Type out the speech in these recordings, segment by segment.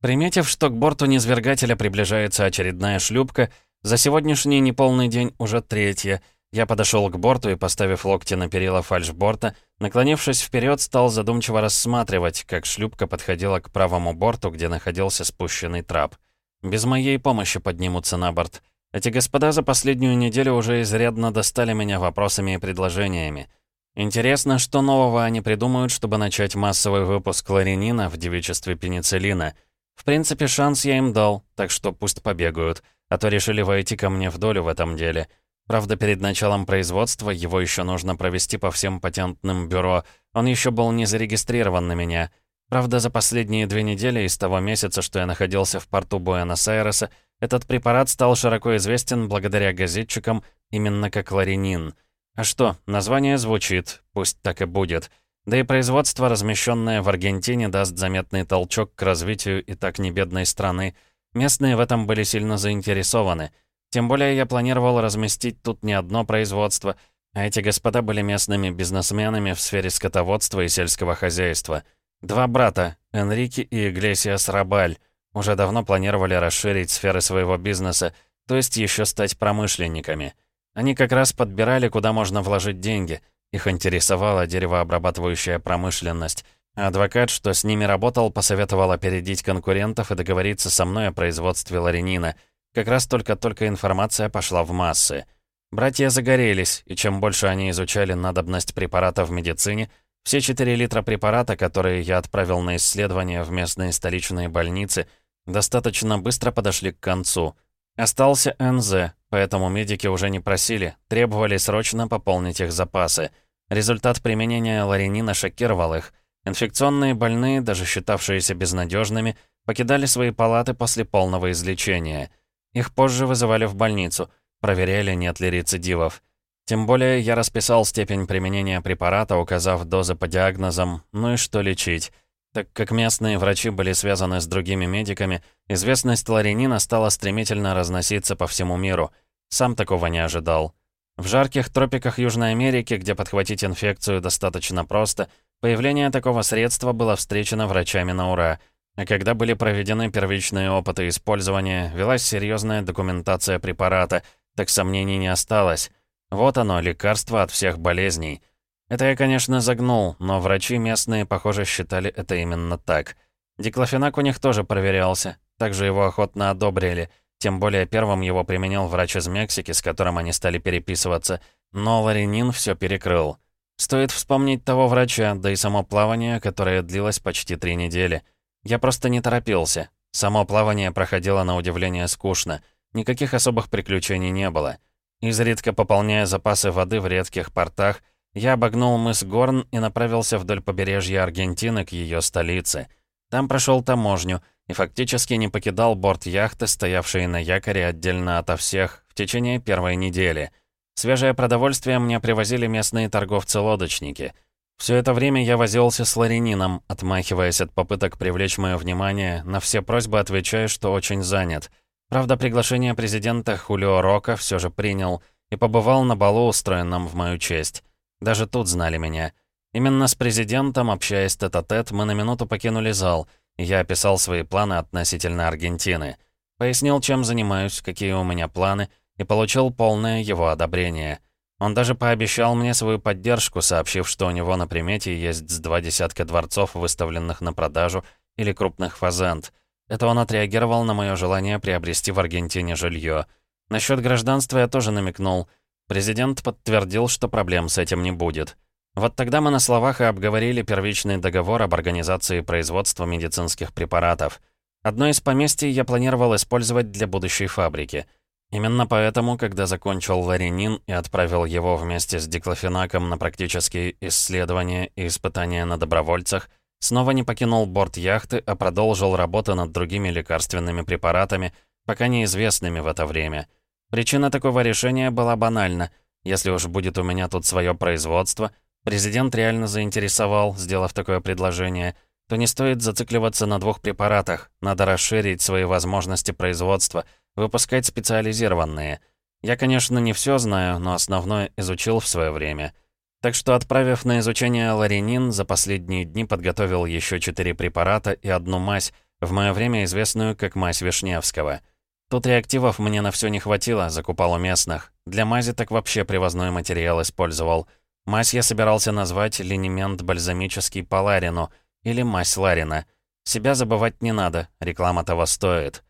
Приметив, что к борту низвергателя приближается очередная шлюпка, за сегодняшний неполный день уже третья, я подошел к борту и, поставив локти на перила фальшборта, наклонившись вперед, стал задумчиво рассматривать, как шлюпка подходила к правому борту, где находился спущенный трап. Без моей помощи поднимутся на борт. Эти господа за последнюю неделю уже изрядно достали меня вопросами и предложениями. Интересно, что нового они придумают, чтобы начать массовый выпуск ларинина в девичестве пенициллина — в принципе, шанс я им дал, так что пусть побегают, а то решили войти ко мне в долю в этом деле. Правда, перед началом производства его еще нужно провести по всем патентным бюро, он еще был не зарегистрирован на меня. Правда, за последние две недели из того месяца, что я находился в порту Буэнос-Айреса, этот препарат стал широко известен благодаря газетчикам именно как ларинин. А что, название звучит, пусть так и будет — да и производство, размещенное в Аргентине, даст заметный толчок к развитию и так небедной страны. Местные в этом были сильно заинтересованы. Тем более я планировал разместить тут не одно производство, а эти господа были местными бизнесменами в сфере скотоводства и сельского хозяйства. Два брата, Энрике и Иглесиас Рабаль, уже давно планировали расширить сферы своего бизнеса, то есть еще стать промышленниками. Они как раз подбирали, куда можно вложить деньги — их интересовала деревообрабатывающая промышленность. адвокат, что с ними работал, посоветовал опередить конкурентов и договориться со мной о производстве ларинина. Как раз только-только информация пошла в массы. Братья загорелись, и чем больше они изучали надобность препарата в медицине, все 4 литра препарата, которые я отправил на исследование в местные столичные больницы, достаточно быстро подошли к концу. Остался НЗ, Поэтому медики уже не просили, требовали срочно пополнить их запасы. Результат применения ларинина шокировал их. Инфекционные больные, даже считавшиеся безнадежными, покидали свои палаты после полного излечения. Их позже вызывали в больницу, проверяли, нет ли рецидивов. Тем более я расписал степень применения препарата, указав дозы по диагнозам, ну и что лечить. Так как местные врачи были связаны с другими медиками, известность ларинина стала стремительно разноситься по всему миру. Сам такого не ожидал. В жарких тропиках Южной Америки, где подхватить инфекцию достаточно просто, появление такого средства было встречено врачами на ура. А когда были проведены первичные опыты использования, велась серьезная документация препарата, так сомнений не осталось. Вот оно, лекарство от всех болезней. Это я, конечно, загнул, но врачи местные, похоже, считали это именно так. Диклофенак у них тоже проверялся, также его охотно одобрили. Тем более первым его применил врач из Мексики, с которым они стали переписываться. Но Ларинин все перекрыл. Стоит вспомнить того врача, да и само плавание, которое длилось почти три недели. Я просто не торопился. Само плавание проходило на удивление скучно. Никаких особых приключений не было. Изредка пополняя запасы воды в редких портах, я обогнул мыс Горн и направился вдоль побережья Аргентины к ее столице. Там прошел таможню и фактически не покидал борт яхты, стоявшей на якоре отдельно ото всех, в течение первой недели. Свежее продовольствие мне привозили местные торговцы-лодочники. Все это время я возился с ларинином, отмахиваясь от попыток привлечь мое внимание, на все просьбы отвечаю, что очень занят. Правда, приглашение президента Хулио Рока все же принял и побывал на балу, устроенном в мою честь. Даже тут знали меня. Именно с президентом, общаясь тет-а-тет, -тет, мы на минуту покинули зал, и я описал свои планы относительно Аргентины. Пояснил, чем занимаюсь, какие у меня планы, и получил полное его одобрение. Он даже пообещал мне свою поддержку, сообщив, что у него на примете есть с два десятка дворцов, выставленных на продажу, или крупных фазенд. Это он отреагировал на мое желание приобрести в Аргентине жилье. Насчет гражданства я тоже намекнул — Президент подтвердил, что проблем с этим не будет. Вот тогда мы на словах и обговорили первичный договор об организации производства медицинских препаратов. Одно из поместий я планировал использовать для будущей фабрики. Именно поэтому, когда закончил ларинин и отправил его вместе с диклофенаком на практические исследования и испытания на добровольцах, снова не покинул борт яхты, а продолжил работу над другими лекарственными препаратами, пока неизвестными в это время — Причина такого решения была банальна. Если уж будет у меня тут свое производство, президент реально заинтересовал, сделав такое предложение, то не стоит зацикливаться на двух препаратах, надо расширить свои возможности производства, выпускать специализированные. Я, конечно, не все знаю, но основное изучил в свое время. Так что, отправив на изучение ларинин, за последние дни подготовил еще четыре препарата и одну мазь, в мое время известную как мазь Вишневского. Тут реактивов мне на все не хватило, закупал у местных. Для мази так вообще привозной материал использовал. Мазь я собирался назвать линемент бальзамический Поларину или мазь Ларина. Себя забывать не надо, реклама того стоит.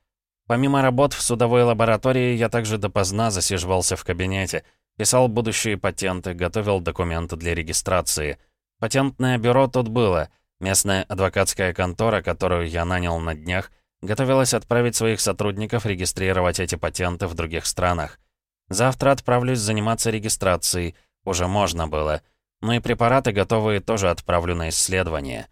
Помимо работ в судовой лаборатории, я также допоздна засиживался в кабинете, писал будущие патенты, готовил документы для регистрации. Патентное бюро тут было. Местная адвокатская контора, которую я нанял на днях, готовилась отправить своих сотрудников регистрировать эти патенты в других странах. Завтра отправлюсь заниматься регистрацией, уже можно было. Ну и препараты готовые тоже отправлю на исследование.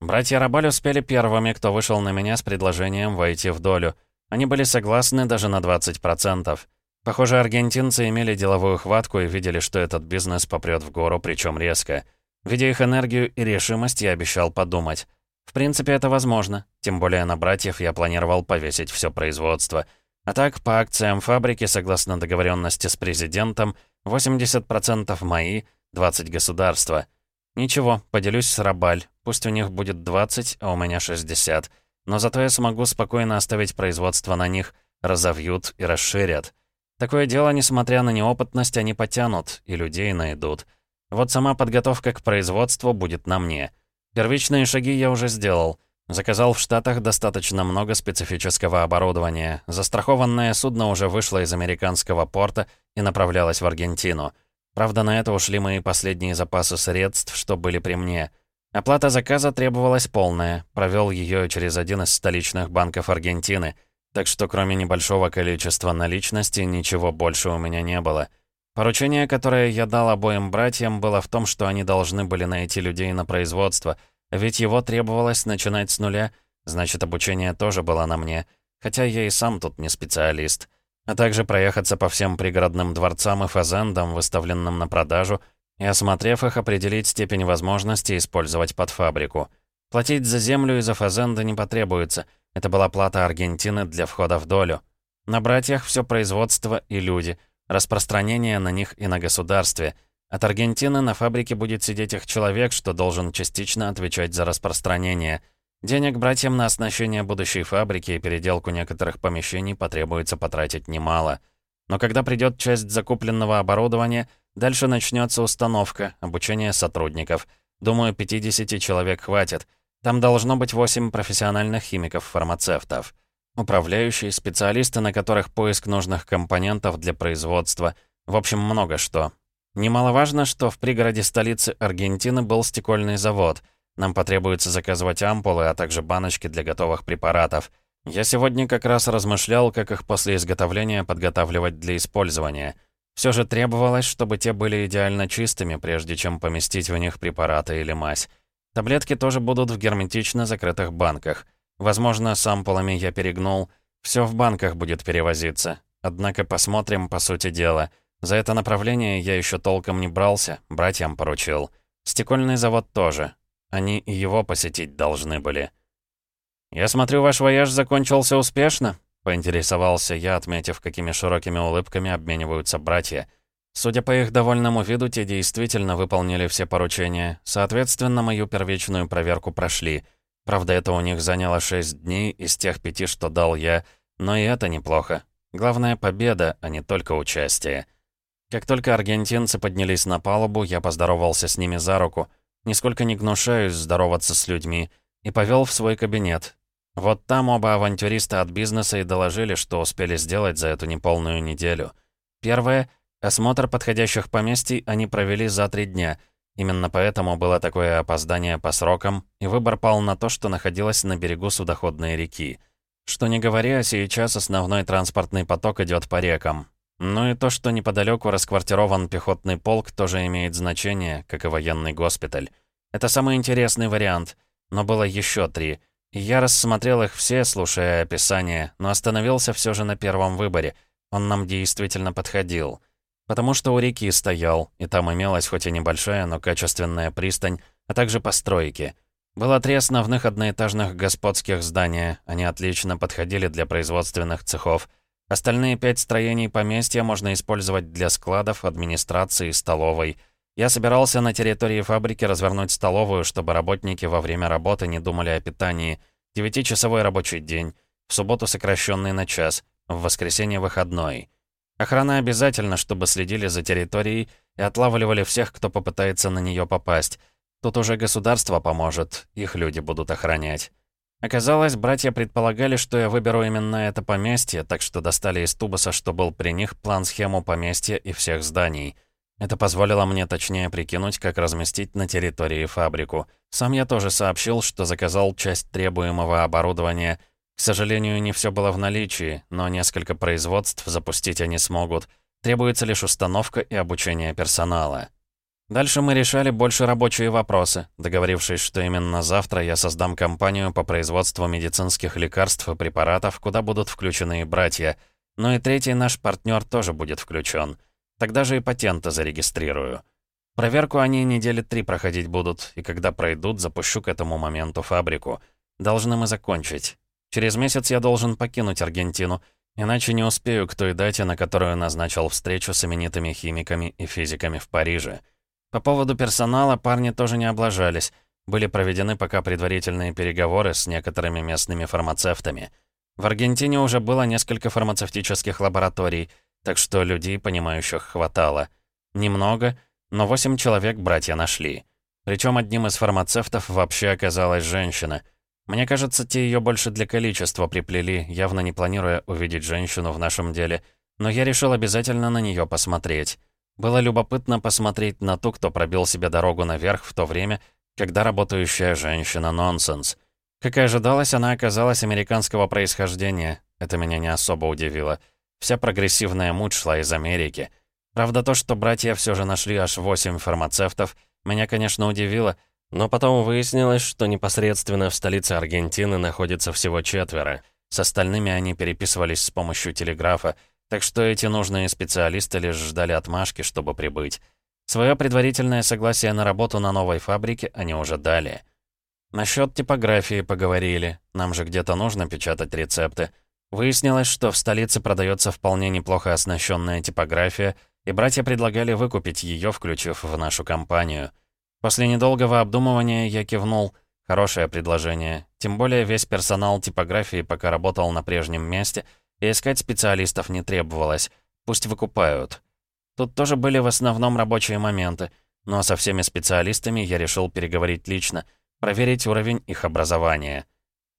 Братья Рабаль успели первыми, кто вышел на меня с предложением войти в долю — они были согласны даже на 20%. Похоже, аргентинцы имели деловую хватку и видели, что этот бизнес попрет в гору, причем резко. Видя их энергию и решимость, я обещал подумать. В принципе, это возможно. Тем более на братьев я планировал повесить все производство. А так, по акциям фабрики, согласно договоренности с президентом, 80% мои, 20 государства. Ничего, поделюсь с Рабаль. Пусть у них будет 20, а у меня 60. Но зато я смогу спокойно оставить производство на них, разовьют и расширят. Такое дело, несмотря на неопытность, они потянут и людей найдут. Вот сама подготовка к производству будет на мне. Первичные шаги я уже сделал. Заказал в Штатах достаточно много специфического оборудования. Застрахованное судно уже вышло из американского порта и направлялось в Аргентину. Правда, на это ушли мои последние запасы средств, что были при мне. Оплата заказа требовалась полная, провел ее через один из столичных банков Аргентины, так что кроме небольшого количества наличности ничего больше у меня не было. Поручение, которое я дал обоим братьям, было в том, что они должны были найти людей на производство, ведь его требовалось начинать с нуля, значит, обучение тоже было на мне, хотя я и сам тут не специалист. А также проехаться по всем пригородным дворцам и фазендам, выставленным на продажу, и, осмотрев их, определить степень возможности использовать под фабрику. Платить за землю и за фазенды не потребуется. Это была плата Аргентины для входа в долю. На братьях все производство и люди, распространение на них и на государстве. От Аргентины на фабрике будет сидеть их человек, что должен частично отвечать за распространение. Денег братьям на оснащение будущей фабрики и переделку некоторых помещений потребуется потратить немало. Но когда придет часть закупленного оборудования — Дальше начнется установка, обучение сотрудников. Думаю, 50 человек хватит. Там должно быть 8 профессиональных химиков-фармацевтов. Управляющие, специалисты, на которых поиск нужных компонентов для производства. В общем, много что. Немаловажно, что в пригороде столицы Аргентины был стекольный завод. Нам потребуется заказывать ампулы, а также баночки для готовых препаратов. Я сегодня как раз размышлял, как их после изготовления подготавливать для использования — все же требовалось, чтобы те были идеально чистыми, прежде чем поместить в них препараты или мазь. Таблетки тоже будут в герметично закрытых банках. Возможно, с ампулами я перегнул. Все в банках будет перевозиться. Однако посмотрим по сути дела. За это направление я еще толком не брался, братьям поручил. Стекольный завод тоже. Они и его посетить должны были. «Я смотрю, ваш вояж закончился успешно?» Поинтересовался я, отметив, какими широкими улыбками обмениваются братья. Судя по их довольному виду, те действительно выполнили все поручения. Соответственно, мою первичную проверку прошли. Правда, это у них заняло 6 дней из тех пяти, что дал я, но и это неплохо. Главное — победа, а не только участие. Как только аргентинцы поднялись на палубу, я поздоровался с ними за руку. Нисколько не гнушаюсь здороваться с людьми. И повел в свой кабинет, вот там оба авантюриста от бизнеса и доложили, что успели сделать за эту неполную неделю. Первое — осмотр подходящих поместий они провели за три дня. Именно поэтому было такое опоздание по срокам, и выбор пал на то, что находилось на берегу судоходной реки. Что не говоря, сейчас основной транспортный поток идет по рекам. Ну и то, что неподалеку расквартирован пехотный полк, тоже имеет значение, как и военный госпиталь. Это самый интересный вариант. Но было еще три — я рассмотрел их все, слушая описание, но остановился все же на первом выборе. Он нам действительно подходил. Потому что у реки стоял, и там имелась хоть и небольшая, но качественная пристань, а также постройки. Было три основных одноэтажных господских здания, они отлично подходили для производственных цехов. Остальные пять строений поместья можно использовать для складов, администрации, столовой — я собирался на территории фабрики развернуть столовую, чтобы работники во время работы не думали о питании. Девятичасовой рабочий день, в субботу сокращенный на час, в воскресенье выходной. Охрана обязательно, чтобы следили за территорией и отлавливали всех, кто попытается на нее попасть. Тут уже государство поможет, их люди будут охранять. Оказалось, братья предполагали, что я выберу именно это поместье, так что достали из тубуса, что был при них, план-схему поместья и всех зданий. Это позволило мне точнее прикинуть, как разместить на территории фабрику. Сам я тоже сообщил, что заказал часть требуемого оборудования. К сожалению, не все было в наличии, но несколько производств запустить они смогут. Требуется лишь установка и обучение персонала. Дальше мы решали больше рабочие вопросы, договорившись, что именно завтра я создам компанию по производству медицинских лекарств и препаратов, куда будут включены и братья. Ну и третий наш партнер тоже будет включен. Тогда же и патенты зарегистрирую. Проверку они недели три проходить будут, и когда пройдут, запущу к этому моменту фабрику. Должны мы закончить. Через месяц я должен покинуть Аргентину, иначе не успею к той дате, на которую назначил встречу с именитыми химиками и физиками в Париже. По поводу персонала парни тоже не облажались. Были проведены пока предварительные переговоры с некоторыми местными фармацевтами. В Аргентине уже было несколько фармацевтических лабораторий, так что людей, понимающих, хватало. Немного, но восемь человек братья нашли. Причем одним из фармацевтов вообще оказалась женщина. Мне кажется, те ее больше для количества приплели, явно не планируя увидеть женщину в нашем деле, но я решил обязательно на нее посмотреть. Было любопытно посмотреть на ту, кто пробил себе дорогу наверх в то время, когда работающая женщина — нонсенс. Как и ожидалось, она оказалась американского происхождения. Это меня не особо удивило. Вся прогрессивная муть шла из Америки. Правда, то, что братья все же нашли аж восемь фармацевтов, меня, конечно, удивило, но потом выяснилось, что непосредственно в столице Аргентины находится всего четверо. С остальными они переписывались с помощью телеграфа, так что эти нужные специалисты лишь ждали отмашки, чтобы прибыть. Свое предварительное согласие на работу на новой фабрике они уже дали. Насчет типографии поговорили. Нам же где-то нужно печатать рецепты. Выяснилось, что в столице продается вполне неплохо оснащенная типография, и братья предлагали выкупить ее, включив в нашу компанию. После недолгого обдумывания я кивнул. Хорошее предложение. Тем более весь персонал типографии пока работал на прежнем месте — и искать специалистов не требовалось. Пусть выкупают. Тут тоже были в основном рабочие моменты, но со всеми специалистами я решил переговорить лично, проверить уровень их образования.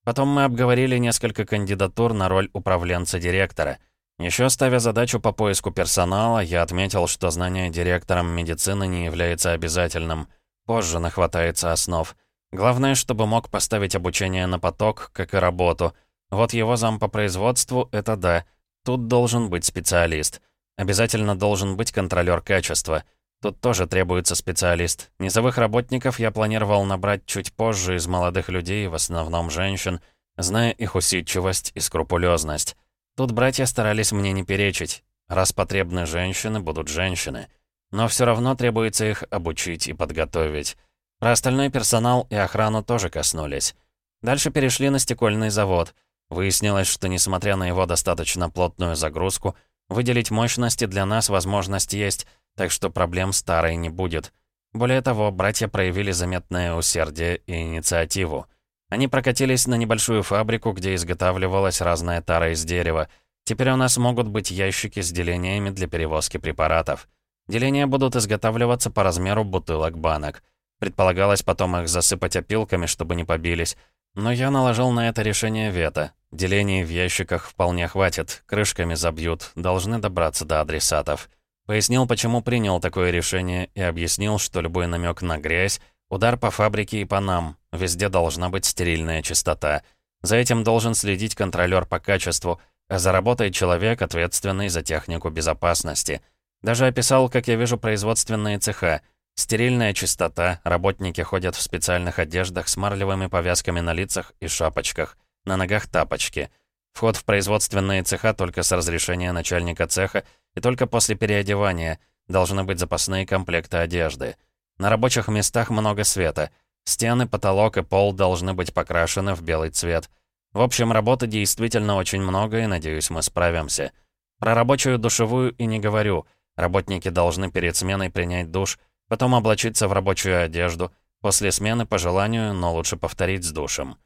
Потом мы обговорили несколько кандидатур на роль управленца-директора. Еще ставя задачу по поиску персонала, я отметил, что знание директором медицины не является обязательным. Позже нахватается основ. Главное, чтобы мог поставить обучение на поток, как и работу — вот его зам по производству — это да. Тут должен быть специалист. Обязательно должен быть контролер качества. Тут тоже требуется специалист. Низовых работников я планировал набрать чуть позже из молодых людей, в основном женщин, зная их усидчивость и скрупулезность. Тут братья старались мне не перечить. Раз потребны женщины, будут женщины. Но все равно требуется их обучить и подготовить. Про остальной персонал и охрану тоже коснулись. Дальше перешли на стекольный завод — Выяснилось, что несмотря на его достаточно плотную загрузку, выделить мощности для нас возможность есть, так что проблем старой не будет. Более того, братья проявили заметное усердие и инициативу. Они прокатились на небольшую фабрику, где изготавливалась разная тара из дерева. Теперь у нас могут быть ящики с делениями для перевозки препаратов. Деления будут изготавливаться по размеру бутылок банок. Предполагалось потом их засыпать опилками, чтобы не побились, но я наложил на это решение вето. Делений в ящиках вполне хватит, крышками забьют, должны добраться до адресатов. Пояснил, почему принял такое решение и объяснил, что любой намек на грязь — удар по фабрике и по нам, везде должна быть стерильная чистота. За этим должен следить контролер по качеству, а за работой человек, ответственный за технику безопасности. Даже описал, как я вижу производственные цеха. Стерильная чистота, работники ходят в специальных одеждах с марлевыми повязками на лицах и шапочках, на ногах тапочки. Вход в производственные цеха только с разрешения начальника цеха и только после переодевания. Должны быть запасные комплекты одежды. На рабочих местах много света. Стены, потолок и пол должны быть покрашены в белый цвет. В общем, работы действительно очень много, и, надеюсь, мы справимся. Про рабочую душевую и не говорю. Работники должны перед сменой принять душ — Потом облачиться в рабочую одежду. После смены по желанию, но лучше повторить с душем.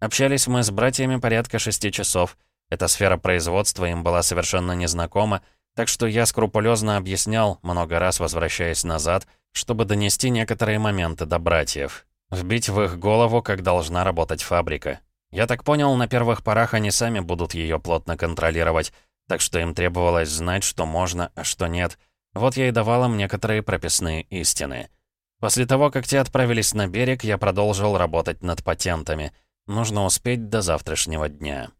Общались мы с братьями порядка шести часов. Эта сфера производства им была совершенно незнакома, так что я скрупулезно объяснял, много раз возвращаясь назад, чтобы донести некоторые моменты до братьев. Вбить в их голову, как должна работать фабрика. Я так понял, на первых порах они сами будут ее плотно контролировать, так что им требовалось знать, что можно, а что нет. Вот я и давал им некоторые прописные истины. После того, как те отправились на берег, я продолжил работать над патентами. Нужно успеть до завтрашнего дня.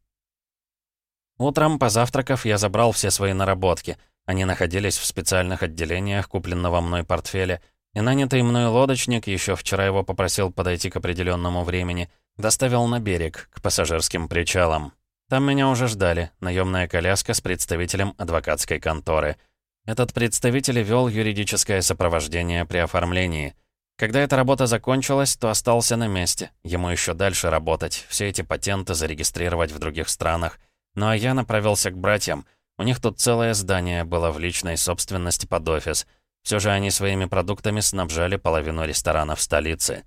Утром, позавтракав, я забрал все свои наработки. Они находились в специальных отделениях купленного мной портфеля, и нанятый мной лодочник, еще вчера его попросил подойти к определенному времени, доставил на берег, к пассажирским причалам. Там меня уже ждали, наемная коляска с представителем адвокатской конторы. Этот представитель вел юридическое сопровождение при оформлении. Когда эта работа закончилась, то остался на месте. Ему еще дальше работать, все эти патенты зарегистрировать в других странах. Ну а я направился к братьям. У них тут целое здание было в личной собственности под офис. Все же они своими продуктами снабжали половину ресторанов столицы.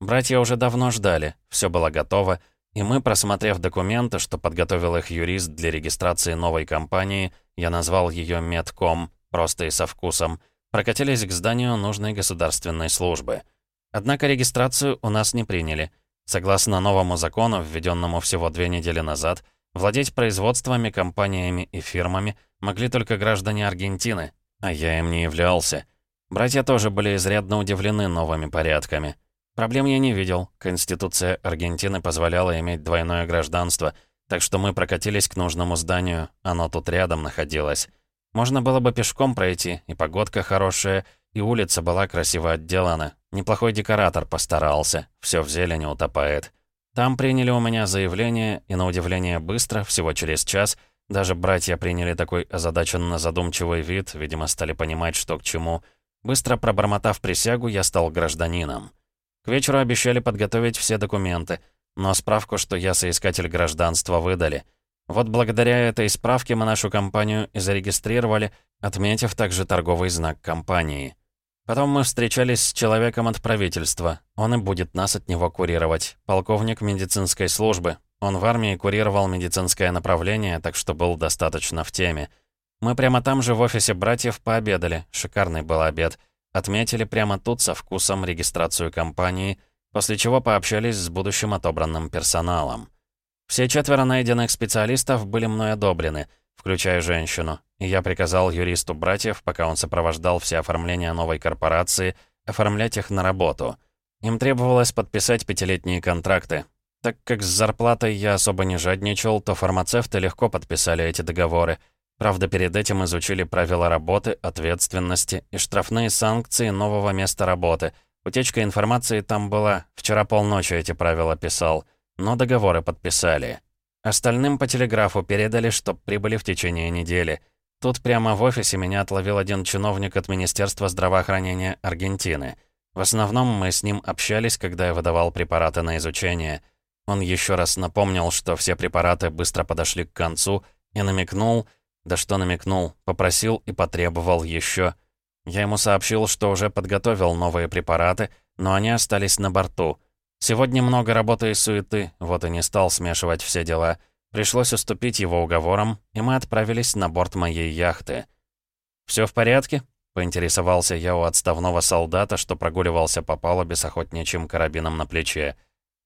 Братья уже давно ждали, все было готово, и мы, просмотрев документы, что подготовил их юрист для регистрации новой компании, я назвал ее Медком, просто и со вкусом, прокатились к зданию нужной государственной службы. Однако регистрацию у нас не приняли. Согласно новому закону, введенному всего две недели назад, владеть производствами, компаниями и фирмами могли только граждане Аргентины, а я им не являлся. Братья тоже были изрядно удивлены новыми порядками. Проблем я не видел. Конституция Аргентины позволяла иметь двойное гражданство, так что мы прокатились к нужному зданию, оно тут рядом находилось. Можно было бы пешком пройти, и погодка хорошая, и улица была красиво отделана. Неплохой декоратор постарался, все в зелени утопает. Там приняли у меня заявление, и на удивление быстро, всего через час, даже братья приняли такой озадаченно задумчивый вид, видимо, стали понимать, что к чему. Быстро пробормотав присягу, я стал гражданином. К вечеру обещали подготовить все документы, но справку, что я соискатель гражданства, выдали. Вот благодаря этой справке мы нашу компанию и зарегистрировали, отметив также торговый знак компании. Потом мы встречались с человеком от правительства. Он и будет нас от него курировать. Полковник медицинской службы. Он в армии курировал медицинское направление, так что был достаточно в теме. Мы прямо там же в офисе братьев пообедали. Шикарный был обед. Отметили прямо тут со вкусом регистрацию компании, после чего пообщались с будущим отобранным персоналом. Все четверо найденных специалистов были мной одобрены, включая женщину, и я приказал юристу братьев, пока он сопровождал все оформления новой корпорации, оформлять их на работу. Им требовалось подписать пятилетние контракты. Так как с зарплатой я особо не жадничал, то фармацевты легко подписали эти договоры, Правда, перед этим изучили правила работы, ответственности и штрафные санкции нового места работы. Утечка информации там была. Вчера полночи эти правила писал. Но договоры подписали. Остальным по телеграфу передали, что прибыли в течение недели. Тут прямо в офисе меня отловил один чиновник от Министерства здравоохранения Аргентины. В основном мы с ним общались, когда я выдавал препараты на изучение. Он еще раз напомнил, что все препараты быстро подошли к концу, и намекнул — да что намекнул, попросил и потребовал еще. Я ему сообщил, что уже подготовил новые препараты, но они остались на борту. Сегодня много работы и суеты, вот и не стал смешивать все дела. Пришлось уступить его уговорам, и мы отправились на борт моей яхты. «Все в порядке?» — поинтересовался я у отставного солдата, что прогуливался по палубе с охотничьим карабином на плече.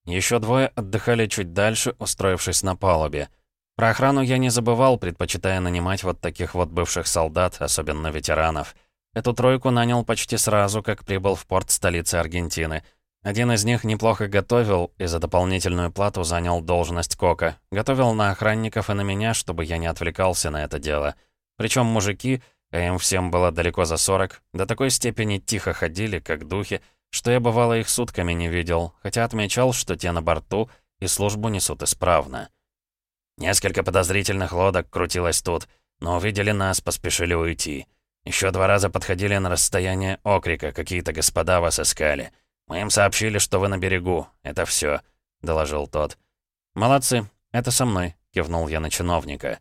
Еще двое отдыхали чуть дальше, устроившись на палубе. Про охрану я не забывал, предпочитая нанимать вот таких вот бывших солдат, особенно ветеранов. Эту тройку нанял почти сразу, как прибыл в порт столицы Аргентины. Один из них неплохо готовил и за дополнительную плату занял должность кока. Готовил на охранников и на меня, чтобы я не отвлекался на это дело. Причем мужики, а им всем было далеко за 40, до такой степени тихо ходили, как духи, что я бывало их сутками не видел, хотя отмечал, что те на борту и службу несут исправно. Несколько подозрительных лодок крутилось тут, но увидели нас, поспешили уйти. Еще два раза подходили на расстояние окрика, какие-то господа вас искали. Мы им сообщили, что вы на берегу. Это все, доложил тот. «Молодцы, это со мной», — кивнул я на чиновника.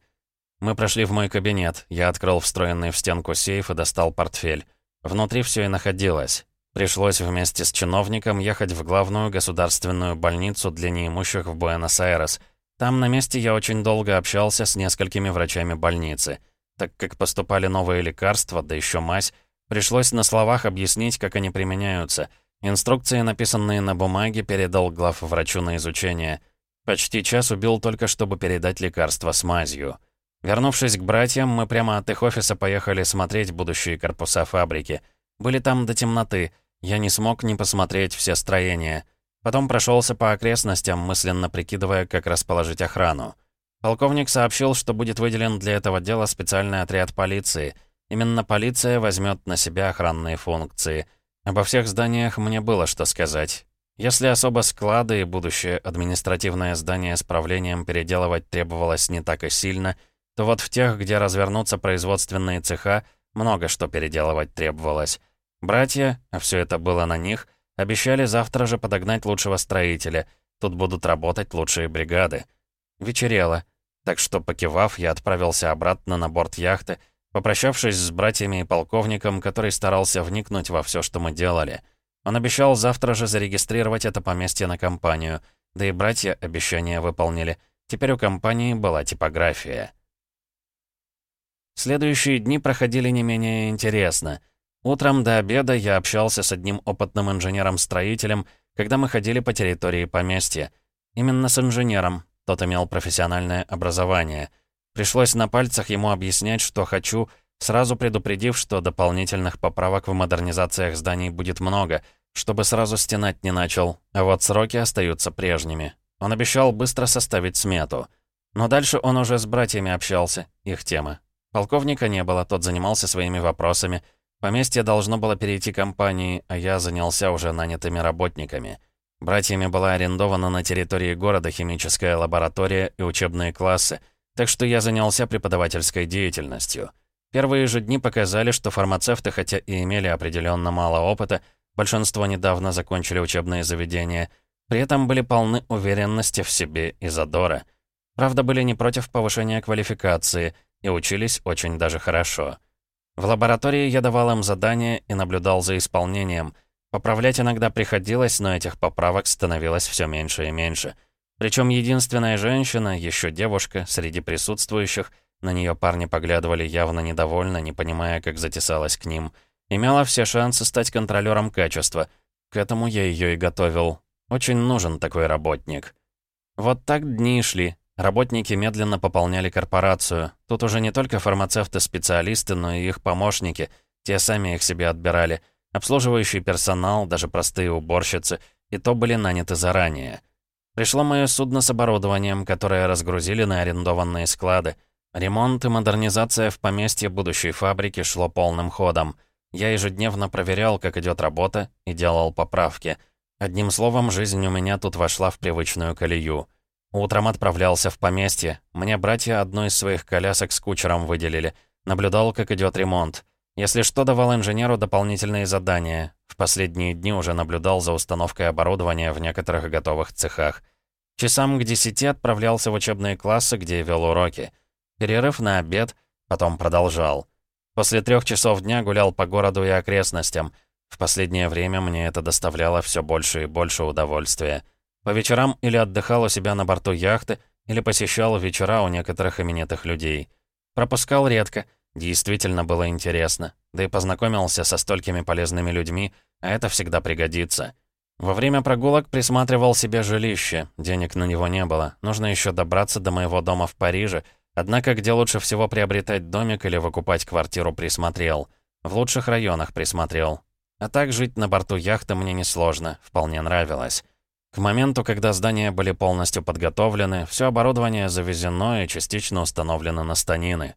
Мы прошли в мой кабинет. Я открыл встроенный в стенку сейф и достал портфель. Внутри все и находилось. Пришлось вместе с чиновником ехать в главную государственную больницу для неимущих в Буэнос-Айрес. Там на месте я очень долго общался с несколькими врачами больницы. Так как поступали новые лекарства, да еще мазь, пришлось на словах объяснить, как они применяются. Инструкции, написанные на бумаге, передал глав врачу на изучение. Почти час убил только, чтобы передать лекарство с мазью. Вернувшись к братьям, мы прямо от их офиса поехали смотреть будущие корпуса фабрики. Были там до темноты — я не смог не посмотреть все строения. Потом прошелся по окрестностям, мысленно прикидывая, как расположить охрану. Полковник сообщил, что будет выделен для этого дела специальный отряд полиции. Именно полиция возьмет на себя охранные функции. Обо всех зданиях мне было что сказать. Если особо склады и будущее административное здание с правлением переделывать требовалось не так и сильно, то вот в тех, где развернутся производственные цеха, много что переделывать требовалось. Братья, а все это было на них, обещали завтра же подогнать лучшего строителя. Тут будут работать лучшие бригады. Вечерело. Так что, покивав, я отправился обратно на борт яхты, попрощавшись с братьями и полковником, который старался вникнуть во все, что мы делали. Он обещал завтра же зарегистрировать это поместье на компанию, да и братья обещания выполнили. Теперь у компании была типография. Следующие дни проходили не менее интересно — Утром до обеда я общался с одним опытным инженером-строителем, когда мы ходили по территории поместья. Именно с инженером, тот имел профессиональное образование. Пришлось на пальцах ему объяснять, что хочу, сразу предупредив, что дополнительных поправок в модернизациях зданий будет много, чтобы сразу стенать не начал, а вот сроки остаются прежними. Он обещал быстро составить смету. Но дальше он уже с братьями общался, их тема. Полковника не было, тот занимался своими вопросами, Поместье должно было перейти компании, а я занялся уже нанятыми работниками. Братьями была арендована на территории города химическая лаборатория и учебные классы, так что я занялся преподавательской деятельностью. Первые же дни показали, что фармацевты, хотя и имели определенно мало опыта, большинство недавно закончили учебные заведения, при этом были полны уверенности в себе и задора. Правда, были не против повышения квалификации и учились очень даже хорошо. В лаборатории я давал им задания и наблюдал за исполнением. Поправлять иногда приходилось, но этих поправок становилось все меньше и меньше. Причем единственная женщина, еще девушка, среди присутствующих, на нее парни поглядывали явно недовольно, не понимая, как затесалась к ним, имела все шансы стать контролером качества. К этому я ее и готовил. Очень нужен такой работник. Вот так дни шли, Работники медленно пополняли корпорацию. Тут уже не только фармацевты-специалисты, но и их помощники. Те сами их себе отбирали. Обслуживающий персонал, даже простые уборщицы. И то были наняты заранее. Пришло мое судно с оборудованием, которое разгрузили на арендованные склады. Ремонт и модернизация в поместье будущей фабрики шло полным ходом. Я ежедневно проверял, как идет работа, и делал поправки. Одним словом, жизнь у меня тут вошла в привычную колею. Утром отправлялся в поместье. Мне братья одну из своих колясок с кучером выделили. Наблюдал, как идет ремонт. Если что, давал инженеру дополнительные задания. В последние дни уже наблюдал за установкой оборудования в некоторых готовых цехах. Часам к десяти отправлялся в учебные классы, где вел уроки. Перерыв на обед, потом продолжал. После трех часов дня гулял по городу и окрестностям. В последнее время мне это доставляло все больше и больше удовольствия. По вечерам или отдыхал у себя на борту яхты, или посещал вечера у некоторых именитых людей. Пропускал редко, действительно было интересно, да и познакомился со столькими полезными людьми, а это всегда пригодится. Во время прогулок присматривал себе жилище, денег на него не было, нужно еще добраться до моего дома в Париже, однако где лучше всего приобретать домик или выкупать квартиру присмотрел. В лучших районах присмотрел. А так жить на борту яхты мне несложно, вполне нравилось. К моменту, когда здания были полностью подготовлены, все оборудование завезено и частично установлено на станины.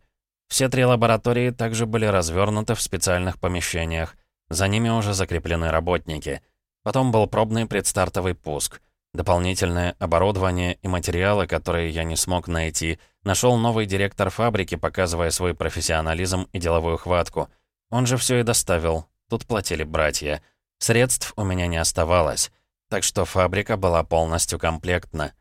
Все три лаборатории также были развернуты в специальных помещениях. За ними уже закреплены работники. Потом был пробный предстартовый пуск. Дополнительное оборудование и материалы, которые я не смог найти, нашел новый директор фабрики, показывая свой профессионализм и деловую хватку. Он же все и доставил. Тут платили братья. Средств у меня не оставалось. Так что фабрика была полностью комплектна.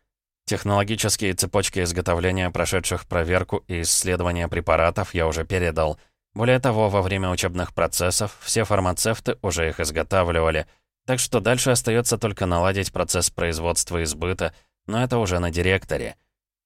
Технологические цепочки изготовления, прошедших проверку и исследования препаратов, я уже передал. Более того, во время учебных процессов все фармацевты уже их изготавливали, так что дальше остается только наладить процесс производства и сбыта, но это уже на директоре.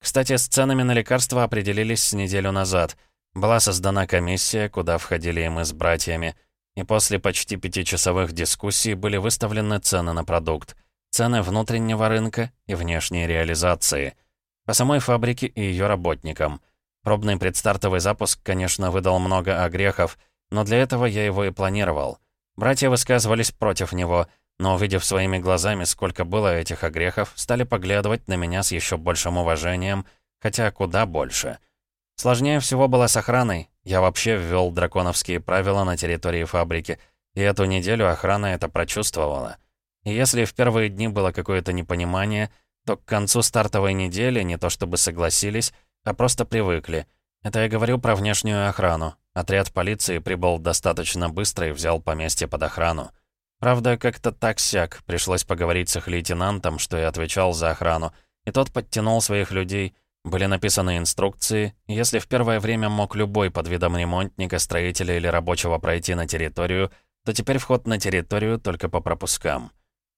Кстати, с ценами на лекарства определились неделю назад. Была создана комиссия, куда входили мы с братьями, и после почти пятичасовых дискуссий были выставлены цены на продукт, цены внутреннего рынка и внешней реализации, по самой фабрике и ее работникам. Пробный предстартовый запуск, конечно, выдал много огрехов, но для этого я его и планировал. Братья высказывались против него, но, увидев своими глазами, сколько было этих огрехов, стали поглядывать на меня с еще большим уважением, хотя куда больше. Сложнее всего было с охраной. Я вообще ввел драконовские правила на территории фабрики, и эту неделю охрана это прочувствовала. И если в первые дни было какое-то непонимание, то к концу стартовой недели не то чтобы согласились, а просто привыкли. Это я говорю про внешнюю охрану. Отряд полиции прибыл достаточно быстро и взял поместье под охрану. Правда, как-то так-сяк, пришлось поговорить с их лейтенантом, что и отвечал за охрану, и тот подтянул своих людей. Были написаны инструкции, если в первое время мог любой под видом ремонтника, строителя или рабочего пройти на территорию, то теперь вход на территорию только по пропускам.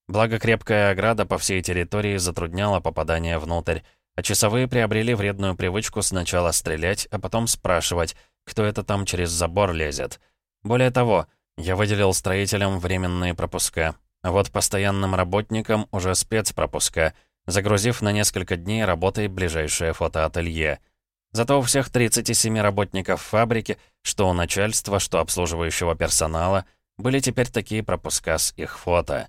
Благо крепкая ограда по всей территории затрудняла попадание внутрь, а часовые приобрели вредную привычку сначала стрелять, а потом спрашивать, кто это там через забор лезет. Более того, я выделил строителям временные пропуска, а вот постоянным работникам уже спецпропуска, загрузив на несколько дней работой ближайшее фотоателье. Зато у всех 37 работников фабрики, что у начальства, что обслуживающего персонала, были теперь такие пропуска с их фото.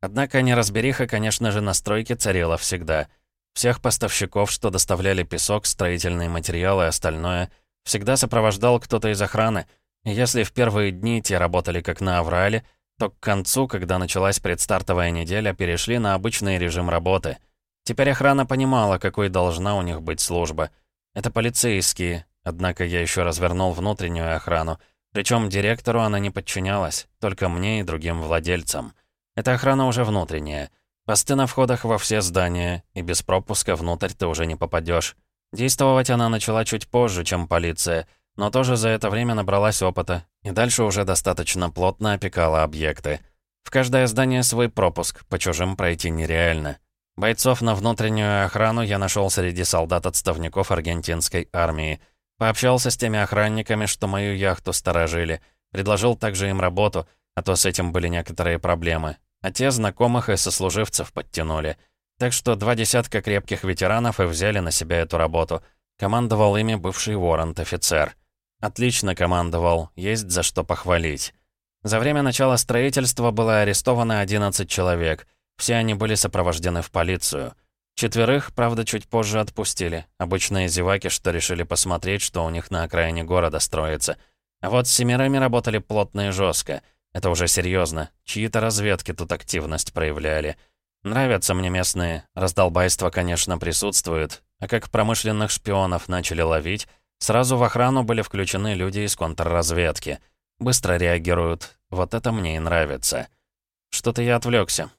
Однако неразбериха, конечно же, на стройке царила всегда — всех поставщиков, что доставляли песок, строительные материалы и остальное, всегда сопровождал кто-то из охраны. И если в первые дни те работали как на Аврале, то к концу, когда началась предстартовая неделя, перешли на обычный режим работы. Теперь охрана понимала, какой должна у них быть служба. Это полицейские, однако я еще развернул внутреннюю охрану. Причем директору она не подчинялась, только мне и другим владельцам. Эта охрана уже внутренняя. Посты на входах во все здания, и без пропуска внутрь ты уже не попадешь. Действовать она начала чуть позже, чем полиция, но тоже за это время набралась опыта, и дальше уже достаточно плотно опекала объекты. В каждое здание свой пропуск, по чужим пройти нереально. Бойцов на внутреннюю охрану я нашел среди солдат-отставников аргентинской армии. Пообщался с теми охранниками, что мою яхту сторожили. Предложил также им работу, а то с этим были некоторые проблемы а те знакомых и сослуживцев подтянули. Так что два десятка крепких ветеранов и взяли на себя эту работу. Командовал ими бывший воронт-офицер. Отлично командовал, есть за что похвалить. За время начала строительства было арестовано 11 человек. Все они были сопровождены в полицию. Четверых, правда, чуть позже отпустили. Обычные зеваки, что решили посмотреть, что у них на окраине города строится. А вот с семерыми работали плотно и жестко. Это уже серьезно. Чьи-то разведки тут активность проявляли. Нравятся мне местные. Раздолбайство, конечно, присутствует. А как промышленных шпионов начали ловить, сразу в охрану были включены люди из контрразведки. Быстро реагируют. Вот это мне и нравится. Что-то я отвлекся.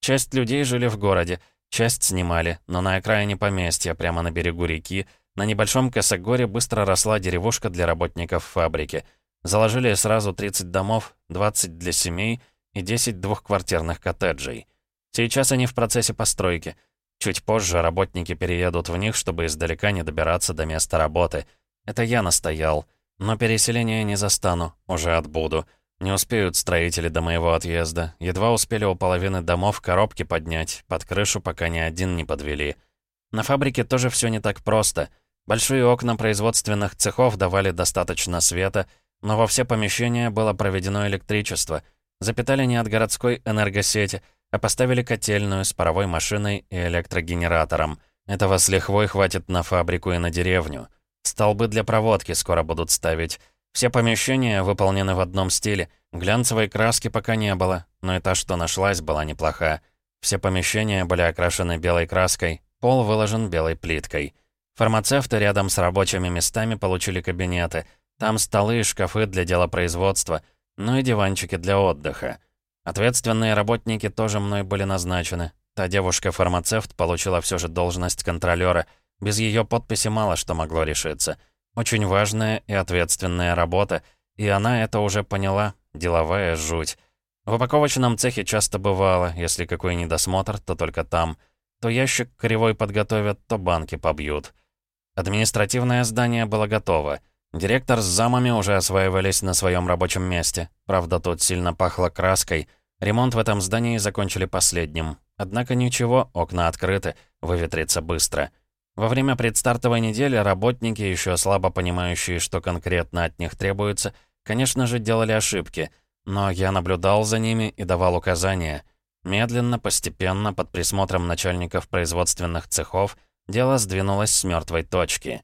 Часть людей жили в городе, часть снимали, но на окраине поместья, прямо на берегу реки, на небольшом косогоре быстро росла деревушка для работников фабрики — Заложили сразу 30 домов, 20 для семей и 10 двухквартирных коттеджей. Сейчас они в процессе постройки. Чуть позже работники переедут в них, чтобы издалека не добираться до места работы. Это я настоял. Но переселение не застану, уже отбуду. Не успеют строители до моего отъезда. Едва успели у половины домов коробки поднять, под крышу пока ни один не подвели. На фабрике тоже все не так просто. Большие окна производственных цехов давали достаточно света, но во все помещения было проведено электричество. Запитали не от городской энергосети, а поставили котельную с паровой машиной и электрогенератором. Этого с лихвой хватит на фабрику и на деревню. Столбы для проводки скоро будут ставить. Все помещения выполнены в одном стиле. Глянцевой краски пока не было, но и та, что нашлась, была неплоха. Все помещения были окрашены белой краской, пол выложен белой плиткой. Фармацевты рядом с рабочими местами получили кабинеты — там столы и шкафы для делопроизводства, ну и диванчики для отдыха. Ответственные работники тоже мной были назначены. Та девушка-фармацевт получила все же должность контролера. Без ее подписи мало что могло решиться. Очень важная и ответственная работа, и она это уже поняла, деловая жуть. В упаковочном цехе часто бывало, если какой недосмотр, то только там. То ящик кривой подготовят, то банки побьют. Административное здание было готово. Директор с замами уже осваивались на своем рабочем месте. Правда, тут сильно пахло краской. Ремонт в этом здании закончили последним. Однако ничего, окна открыты, выветрится быстро. Во время предстартовой недели работники, еще слабо понимающие, что конкретно от них требуется, конечно же, делали ошибки, но я наблюдал за ними и давал указания. Медленно, постепенно, под присмотром начальников производственных цехов, дело сдвинулось с мертвой точки.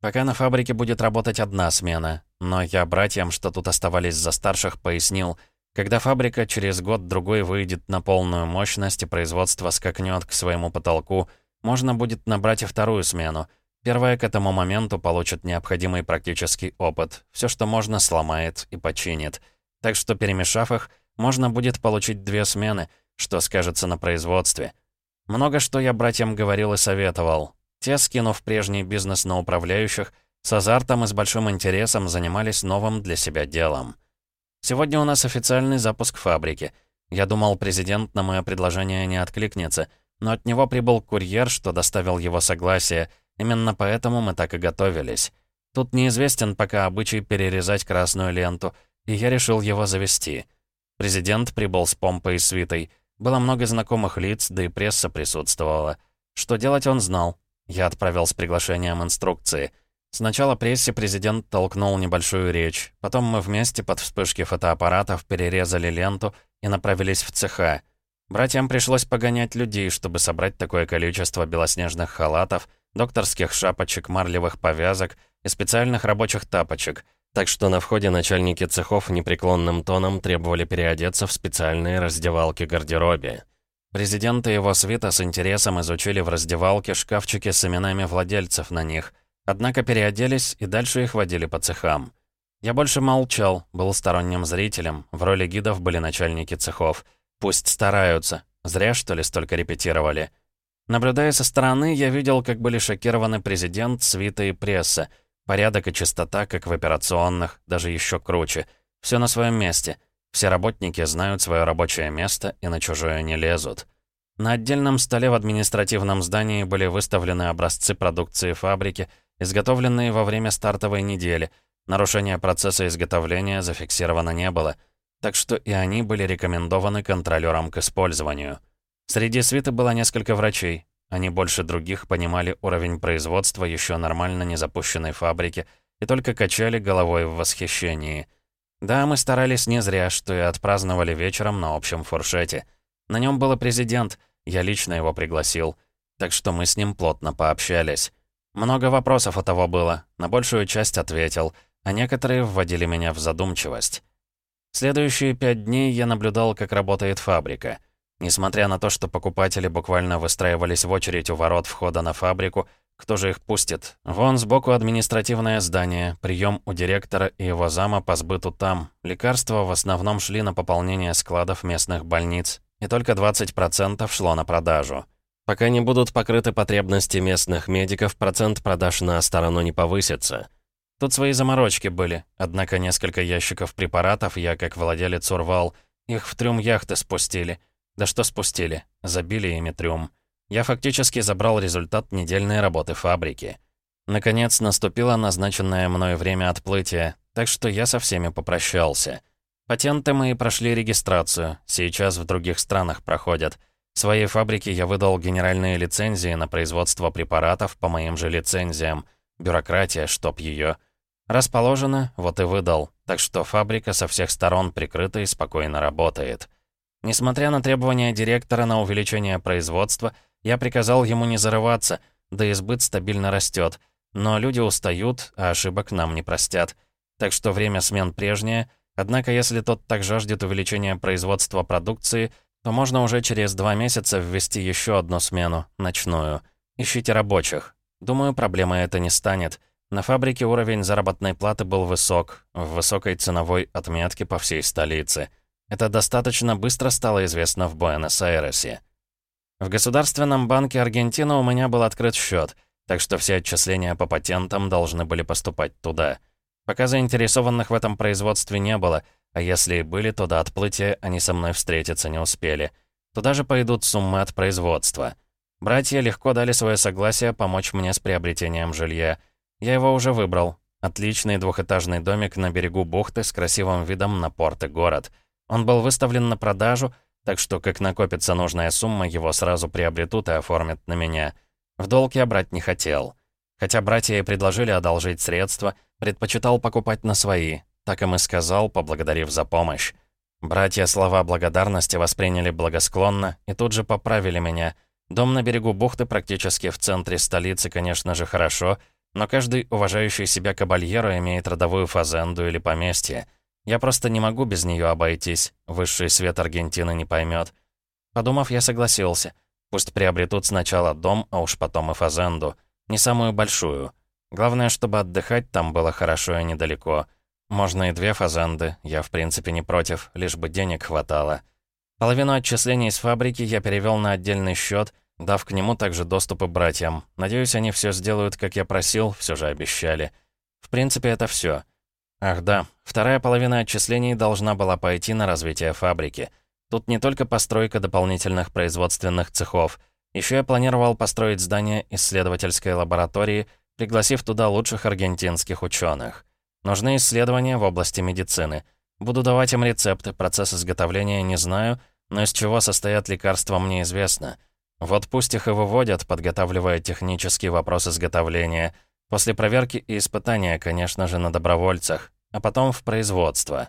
Пока на фабрике будет работать одна смена, но я братьям, что тут оставались за старших, пояснил, когда фабрика через год-другой выйдет на полную мощность и производство скакнет к своему потолку, можно будет набрать и вторую смену. Первая к этому моменту получит необходимый практический опыт. Все, что можно, сломает и починит. Так что, перемешав их, можно будет получить две смены, что скажется на производстве. Много что я братьям говорил и советовал. Те, скинув прежний бизнес на управляющих, с азартом и с большим интересом занимались новым для себя делом. Сегодня у нас официальный запуск фабрики. Я думал, президент на мое предложение не откликнется — но от него прибыл курьер, что доставил его согласие. Именно поэтому мы так и готовились. Тут неизвестен пока обычай перерезать красную ленту, и я решил его завести. Президент прибыл с помпой и свитой. Было много знакомых лиц, да и пресса присутствовала. Что делать он знал. Я отправил с приглашением инструкции. Сначала прессе президент толкнул небольшую речь. Потом мы вместе под вспышки фотоаппаратов перерезали ленту и направились в цеха. Братьям пришлось погонять людей, чтобы собрать такое количество белоснежных халатов, докторских шапочек, марлевых повязок и специальных рабочих тапочек, так что на входе начальники цехов непреклонным тоном требовали переодеться в специальные раздевалки-гардеробе. Президент и его свита с интересом изучили в раздевалке шкафчики с именами владельцев на них, однако переоделись и дальше их водили по цехам. Я больше молчал, был сторонним зрителем, в роли гидов были начальники цехов — Пусть стараются. Зря, что ли, столько репетировали. Наблюдая со стороны, я видел, как были шокированы президент, свита и пресса. Порядок и чистота, как в операционных, даже еще круче. Все на своем месте. Все работники знают свое рабочее место и на чужое не лезут. На отдельном столе в административном здании были выставлены образцы продукции фабрики, изготовленные во время стартовой недели. Нарушения процесса изготовления зафиксировано не было — так что и они были рекомендованы контролерам к использованию. Среди свиты было несколько врачей. Они больше других понимали уровень производства еще нормально не запущенной фабрики и только качали головой в восхищении. Да, мы старались не зря, что и отпраздновали вечером на общем фуршете. На нем был президент, я лично его пригласил, так что мы с ним плотно пообщались. Много вопросов у того было, на большую часть ответил, а некоторые вводили меня в задумчивость. Следующие пять дней я наблюдал, как работает фабрика. Несмотря на то, что покупатели буквально выстраивались в очередь у ворот входа на фабрику, кто же их пустит? Вон сбоку административное здание, прием у директора и его зама по сбыту там. Лекарства в основном шли на пополнение складов местных больниц, и только 20% шло на продажу. Пока не будут покрыты потребности местных медиков, процент продаж на сторону не повысится. Тут свои заморочки были, однако несколько ящиков препаратов я, как владелец, урвал. Их в трюм яхты спустили. Да что спустили? Забили ими трюм. Я фактически забрал результат недельной работы фабрики. Наконец наступило назначенное мной время отплытия, так что я со всеми попрощался. Патенты мои прошли регистрацию, сейчас в других странах проходят. Своей фабрике я выдал генеральные лицензии на производство препаратов по моим же лицензиям. Бюрократия, чтоб ее. Расположено, вот и выдал, так что фабрика со всех сторон прикрыта и спокойно работает. Несмотря на требования директора на увеличение производства, я приказал ему не зарываться, да и сбыт стабильно растет. Но люди устают, а ошибок нам не простят. Так что время смен прежнее, однако если тот так жаждет увеличения производства продукции, то можно уже через два месяца ввести еще одну смену, ночную. Ищите рабочих. Думаю, проблемой это не станет. На фабрике уровень заработной платы был высок, в высокой ценовой отметке по всей столице. Это достаточно быстро стало известно в Буэнос-Айресе. В Государственном банке Аргентины у меня был открыт счет, так что все отчисления по патентам должны были поступать туда. Пока заинтересованных в этом производстве не было, а если и были, то до отплытия они со мной встретиться не успели. Туда же пойдут суммы от производства. Братья легко дали свое согласие помочь мне с приобретением жилья. Я его уже выбрал. Отличный двухэтажный домик на берегу бухты с красивым видом на порт и город. Он был выставлен на продажу, так что, как накопится нужная сумма, его сразу приобретут и оформят на меня. В долг я брать не хотел. Хотя братья и предложили одолжить средства, предпочитал покупать на свои. Так им и сказал, поблагодарив за помощь. Братья слова благодарности восприняли благосклонно и тут же поправили меня. Дом на берегу бухты практически в центре столицы, конечно же, хорошо, но каждый уважающий себя кабальеро имеет родовую фазенду или поместье. Я просто не могу без нее обойтись, высший свет Аргентины не поймет. Подумав, я согласился. Пусть приобретут сначала дом, а уж потом и фазенду. Не самую большую. Главное, чтобы отдыхать там было хорошо и недалеко. Можно и две фазенды, я в принципе не против, лишь бы денег хватало. Половину отчислений с фабрики я перевел на отдельный счет, дав к нему также доступы братьям. Надеюсь, они все сделают, как я просил, все же обещали. В принципе, это все. Ах да, вторая половина отчислений должна была пойти на развитие фабрики. Тут не только постройка дополнительных производственных цехов. Еще я планировал построить здание исследовательской лаборатории, пригласив туда лучших аргентинских ученых. Нужны исследования в области медицины. Буду давать им рецепты, процесс изготовления не знаю, но из чего состоят лекарства мне известно. Вот пусть их и выводят, подготавливая технический вопрос изготовления. После проверки и испытания, конечно же, на добровольцах, а потом в производство.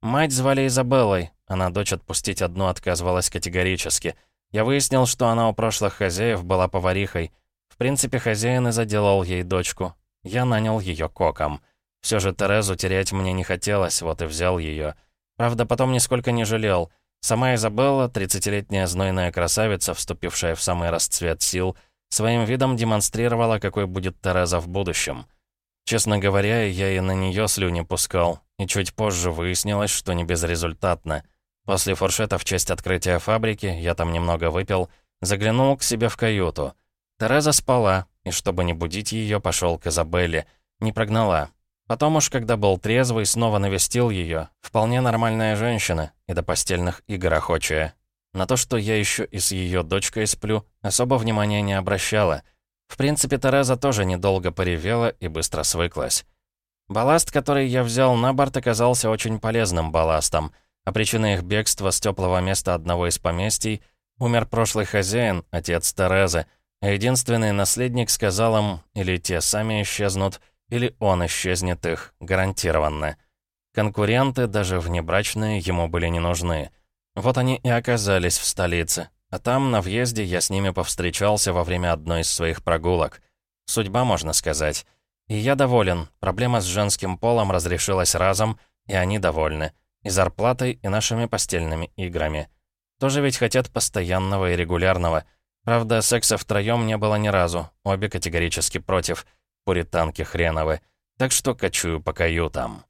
Мать звали Изабеллой, она дочь отпустить одну отказывалась категорически. Я выяснил, что она у прошлых хозяев была поварихой. В принципе, хозяин и заделал ей дочку. Я нанял ее коком. Все же Терезу терять мне не хотелось, вот и взял ее. Правда, потом нисколько не жалел. Сама Изабелла, 30-летняя знойная красавица, вступившая в самый расцвет сил, своим видом демонстрировала, какой будет Тереза в будущем. Честно говоря, я и на нее слюни пускал, и чуть позже выяснилось, что не безрезультатно. После фуршета в честь открытия фабрики, я там немного выпил, заглянул к себе в каюту. Тереза спала, и чтобы не будить ее, пошел к Изабелле. Не прогнала, Потом уж, когда был трезвый, снова навестил ее. Вполне нормальная женщина и до постельных игр охочая. На то, что я еще и с ее дочкой сплю, особо внимания не обращала. В принципе, Тереза тоже недолго поревела и быстро свыклась. Балласт, который я взял на борт, оказался очень полезным балластом. А причиной их бегства с теплого места одного из поместий умер прошлый хозяин, отец Терезы, а единственный наследник сказал им, или те сами исчезнут — или он исчезнет их, гарантированно. Конкуренты, даже внебрачные, ему были не нужны. Вот они и оказались в столице. А там, на въезде, я с ними повстречался во время одной из своих прогулок. Судьба, можно сказать. И я доволен. Проблема с женским полом разрешилась разом, и они довольны. И зарплатой, и нашими постельными играми. Тоже ведь хотят постоянного и регулярного. Правда, секса втроём не было ни разу. Обе категорически против — пуританки хреновы, так что кочую по каютам.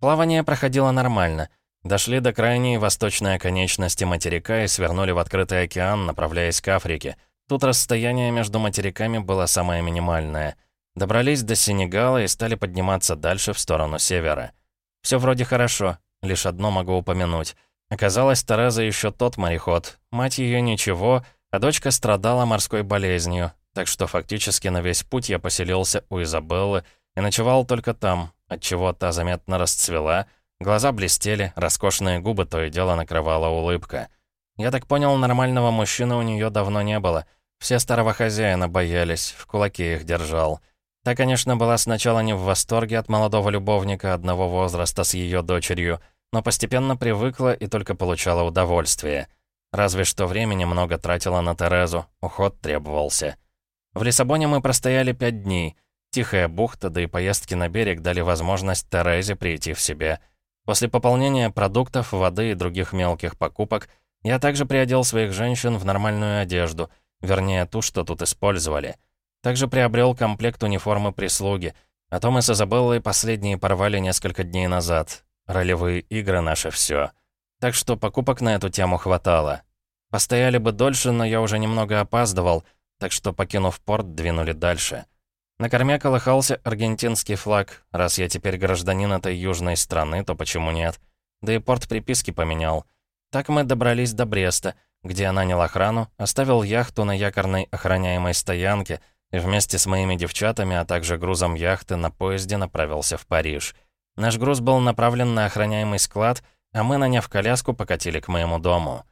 Плавание проходило нормально. Дошли до крайней восточной оконечности материка и свернули в открытый океан, направляясь к Африке. Тут расстояние между материками было самое минимальное. Добрались до Сенегала и стали подниматься дальше в сторону севера. Все вроде хорошо, лишь одно могу упомянуть. Оказалось, Тереза еще тот мореход. Мать ее ничего, а дочка страдала морской болезнью, так что фактически на весь путь я поселился у Изабеллы и ночевал только там, отчего та заметно расцвела, глаза блестели, роскошные губы то и дело накрывала улыбка. Я так понял, нормального мужчины у нее давно не было. Все старого хозяина боялись, в кулаке их держал. Та, конечно, была сначала не в восторге от молодого любовника одного возраста с ее дочерью, но постепенно привыкла и только получала удовольствие. Разве что времени много тратила на Терезу, уход требовался. В Лиссабоне мы простояли пять дней. Тихая бухта, да и поездки на берег дали возможность Терезе прийти в себя. После пополнения продуктов, воды и других мелких покупок я также приодел своих женщин в нормальную одежду, вернее, ту, что тут использовали. Также приобрел комплект униформы прислуги, а то мы с Изабеллой последние порвали несколько дней назад. Ролевые игры — наше все. Так что покупок на эту тему хватало. Постояли бы дольше, но я уже немного опаздывал — так что, покинув порт, двинули дальше. На корме колыхался аргентинский флаг. Раз я теперь гражданин этой южной страны, то почему нет? Да и порт приписки поменял. Так мы добрались до Бреста, где я нанял охрану, оставил яхту на якорной охраняемой стоянке и вместе с моими девчатами, а также грузом яхты на поезде направился в Париж. Наш груз был направлен на охраняемый склад, а мы, наняв коляску, покатили к моему дому.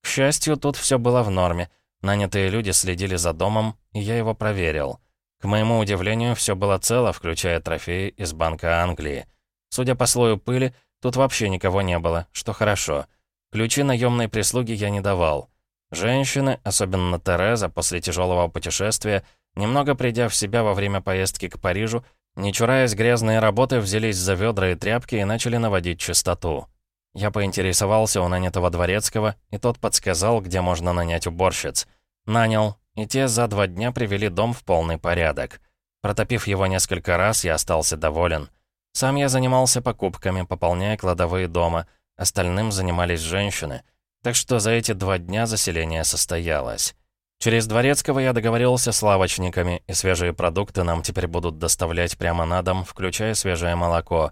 К счастью, тут все было в норме. Нанятые люди следили за домом, и я его проверил. К моему удивлению, все было цело, включая трофеи из Банка Англии. Судя по слою пыли, тут вообще никого не было, что хорошо. Ключи наемной прислуги я не давал. Женщины, особенно Тереза, после тяжелого путешествия, немного придя в себя во время поездки к Парижу, не чураясь грязной работы, взялись за ведра и тряпки и начали наводить чистоту. Я поинтересовался у нанятого дворецкого, и тот подсказал, где можно нанять уборщиц. Нанял, и те за два дня привели дом в полный порядок. Протопив его несколько раз, я остался доволен. Сам я занимался покупками, пополняя кладовые дома, остальным занимались женщины. Так что за эти два дня заселение состоялось. Через Дворецкого я договорился с лавочниками, и свежие продукты нам теперь будут доставлять прямо на дом, включая свежее молоко.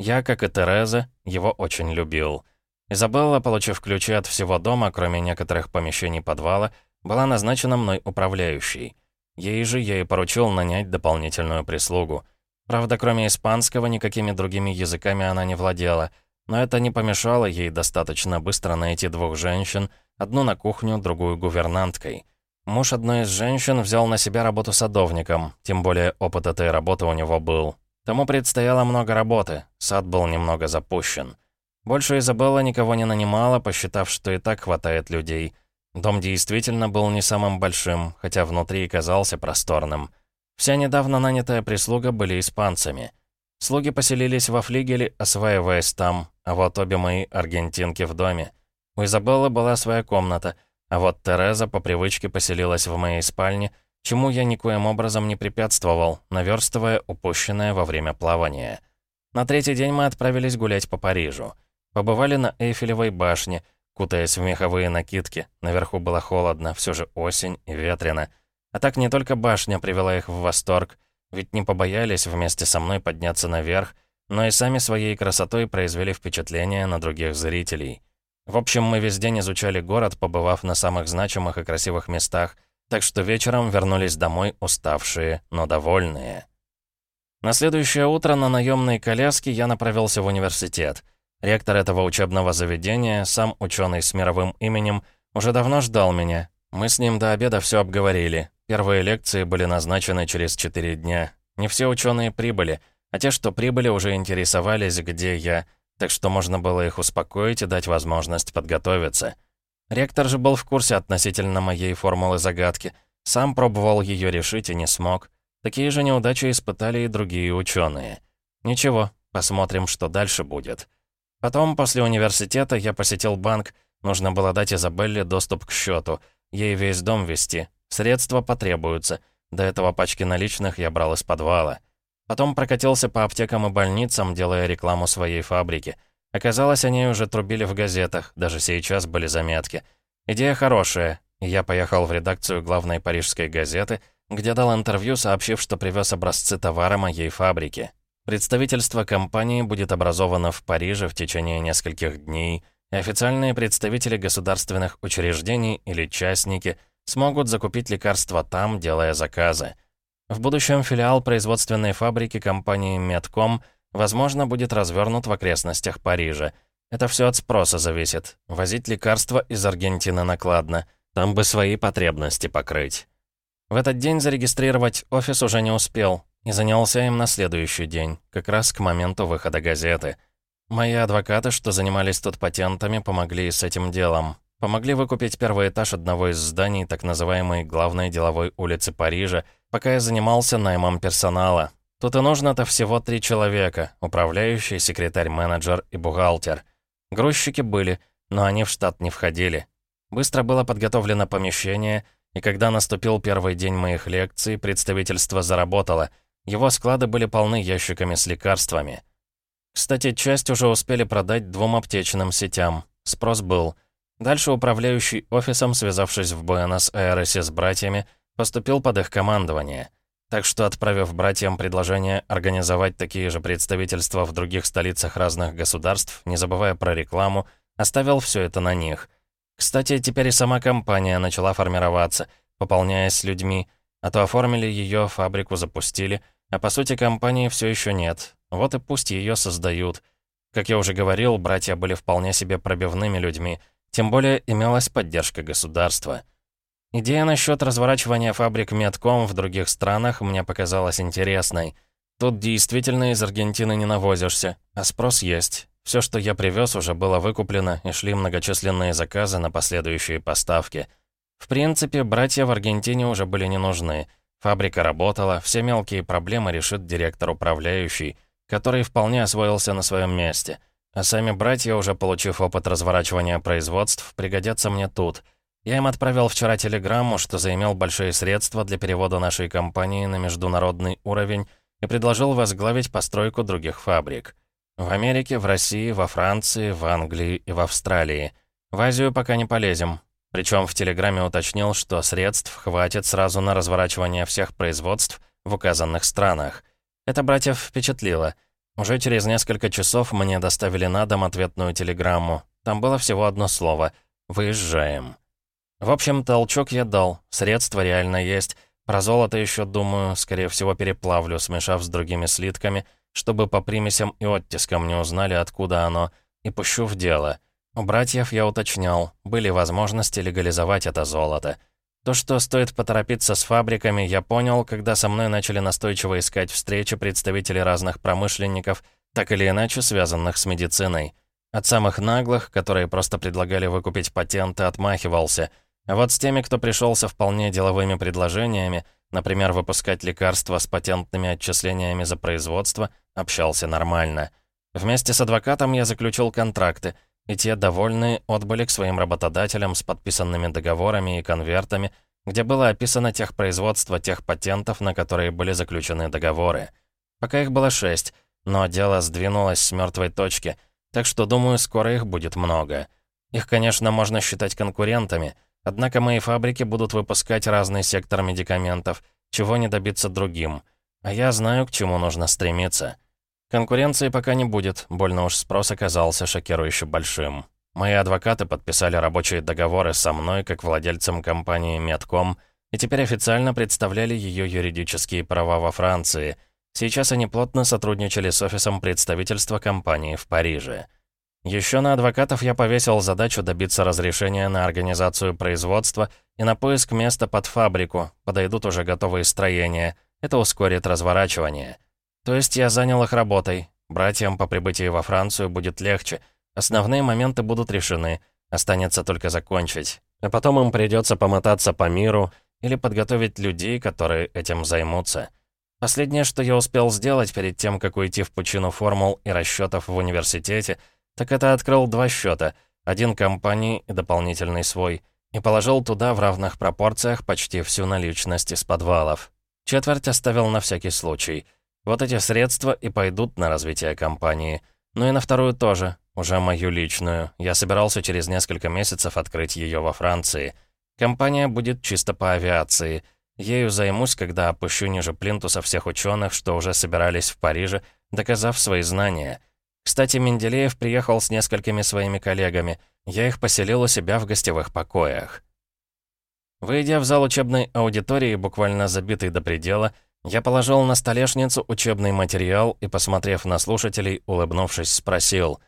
Я, как и Тереза, его очень любил. Изабелла, получив ключи от всего дома, кроме некоторых помещений подвала, была назначена мной управляющей. Ей же я и поручил нанять дополнительную прислугу. Правда, кроме испанского, никакими другими языками она не владела, но это не помешало ей достаточно быстро найти двух женщин, одну на кухню, другую гувернанткой. Муж одной из женщин взял на себя работу садовником, тем более опыт этой работы у него был. Тому предстояло много работы, сад был немного запущен. Больше Изабелла никого не нанимала, посчитав, что и так хватает людей. Дом действительно был не самым большим, хотя внутри и казался просторным. Вся недавно нанятая прислуга были испанцами. Слуги поселились во флигеле, осваиваясь там, а вот обе мои аргентинки в доме. У Изабеллы была своя комната — а вот Тереза по привычке поселилась в моей спальне, чему я никоим образом не препятствовал, наверстывая упущенное во время плавания. На третий день мы отправились гулять по Парижу. Побывали на Эйфелевой башне, кутаясь в меховые накидки. Наверху было холодно, все же осень и ветрено. А так не только башня привела их в восторг, ведь не побоялись вместе со мной подняться наверх, но и сами своей красотой произвели впечатление на других зрителей. В общем, мы весь день изучали город, побывав на самых значимых и красивых местах, так что вечером вернулись домой уставшие, но довольные. На следующее утро на наемной коляске я направился в университет. Ректор этого учебного заведения, сам ученый с мировым именем, уже давно ждал меня. Мы с ним до обеда все обговорили. Первые лекции были назначены через четыре дня. Не все ученые прибыли, а те, что прибыли, уже интересовались, где я, так что можно было их успокоить и дать возможность подготовиться. Ректор же был в курсе относительно моей формулы загадки. Сам пробовал ее решить и не смог. Такие же неудачи испытали и другие ученые. Ничего, посмотрим, что дальше будет. Потом, после университета, я посетил банк. Нужно было дать Изабелле доступ к счету. Ей весь дом вести. Средства потребуются. До этого пачки наличных я брал из подвала. Потом прокатился по аптекам и больницам, делая рекламу своей фабрики. Оказалось, они уже трубили в газетах, даже сейчас были заметки. Идея хорошая, и я поехал в редакцию главной парижской газеты, где дал интервью, сообщив, что привез образцы товара моей фабрики. Представительство компании будет образовано в Париже в течение нескольких дней, и официальные представители государственных учреждений или частники смогут закупить лекарства там, делая заказы. В будущем филиал производственной фабрики компании Медком, возможно, будет развернут в окрестностях Парижа. Это все от спроса зависит. Возить лекарства из Аргентины накладно. Там бы свои потребности покрыть. В этот день зарегистрировать офис уже не успел. И занялся им на следующий день, как раз к моменту выхода газеты. Мои адвокаты, что занимались тут патентами, помогли с этим делом. Помогли выкупить первый этаж одного из зданий так называемой главной деловой улицы Парижа, пока я занимался наймом персонала. Тут и нужно-то всего три человека, управляющий, секретарь-менеджер и бухгалтер. Грузчики были, но они в штат не входили. Быстро было подготовлено помещение, и когда наступил первый день моих лекций, представительство заработало. Его склады были полны ящиками с лекарствами. Кстати, часть уже успели продать двум аптечным сетям. Спрос был — Дальше управляющий офисом, связавшись в Буэнос-Айресе с братьями, поступил под их командование. Так что, отправив братьям предложение организовать такие же представительства в других столицах разных государств, не забывая про рекламу, оставил все это на них. Кстати, теперь и сама компания начала формироваться, пополняясь людьми, а то оформили ее, фабрику запустили, а по сути компании все еще нет. Вот и пусть ее создают. Как я уже говорил, братья были вполне себе пробивными людьми, тем более имелась поддержка государства. Идея насчет разворачивания фабрик метком в других странах мне показалась интересной. Тут действительно из Аргентины не навозишься, а спрос есть. Все, что я привез, уже было выкуплено, и шли многочисленные заказы на последующие поставки. В принципе, братья в Аргентине уже были не нужны. Фабрика работала, все мелкие проблемы решит директор-управляющий, который вполне освоился на своем месте. А сами братья, уже получив опыт разворачивания производств, пригодятся мне тут — я им отправил вчера телеграмму, что заимел большие средства для перевода нашей компании на международный уровень и предложил возглавить постройку других фабрик. В Америке, в России, во Франции, в Англии и в Австралии. В Азию пока не полезем. Причем в телеграмме уточнил, что средств хватит сразу на разворачивание всех производств в указанных странах. Это братьев впечатлило. Уже через несколько часов мне доставили на дом ответную телеграмму. Там было всего одно слово «Выезжаем». В общем, толчок я дал, средства реально есть. Про золото еще, думаю, скорее всего переплавлю, смешав с другими слитками, чтобы по примесям и оттискам не узнали, откуда оно, и пущу в дело. У братьев я уточнял, были возможности легализовать это золото. То, что стоит поторопиться с фабриками, я понял, когда со мной начали настойчиво искать встречи представители разных промышленников, так или иначе связанных с медициной. От самых наглых, которые просто предлагали выкупить патенты, отмахивался — а вот с теми, кто пришел со вполне деловыми предложениями, например, выпускать лекарства с патентными отчислениями за производство, общался нормально. Вместе с адвокатом я заключил контракты, и те, довольные, отбыли к своим работодателям с подписанными договорами и конвертами, где было описано техпроизводство тех патентов, на которые были заключены договоры. Пока их было шесть, но дело сдвинулось с мертвой точки, так что, думаю, скоро их будет много. Их, конечно, можно считать конкурентами — Однако мои фабрики будут выпускать разный сектор медикаментов, чего не добиться другим. А я знаю, к чему нужно стремиться. Конкуренции пока не будет, больно уж спрос оказался шокирующе большим. Мои адвокаты подписали рабочие договоры со мной, как владельцем компании Медком, и теперь официально представляли ее юридические права во Франции. Сейчас они плотно сотрудничали с офисом представительства компании в Париже. Еще на адвокатов я повесил задачу добиться разрешения на организацию производства и на поиск места под фабрику, подойдут уже готовые строения. Это ускорит разворачивание. То есть я занял их работой. Братьям по прибытии во Францию будет легче. Основные моменты будут решены. Останется только закончить. А потом им придется помотаться по миру или подготовить людей, которые этим займутся. Последнее, что я успел сделать перед тем, как уйти в пучину формул и расчетов в университете — так это открыл два счета, один компании и дополнительный свой, и положил туда в равных пропорциях почти всю наличность из подвалов. Четверть оставил на всякий случай. Вот эти средства и пойдут на развитие компании. Ну и на вторую тоже, уже мою личную. Я собирался через несколько месяцев открыть ее во Франции. Компания будет чисто по авиации. Ею займусь, когда опущу ниже плинтуса всех ученых, что уже собирались в Париже, доказав свои знания — кстати, Менделеев приехал с несколькими своими коллегами. Я их поселил у себя в гостевых покоях. Выйдя в зал учебной аудитории, буквально забитый до предела, я положил на столешницу учебный материал и, посмотрев на слушателей, улыбнувшись, спросил.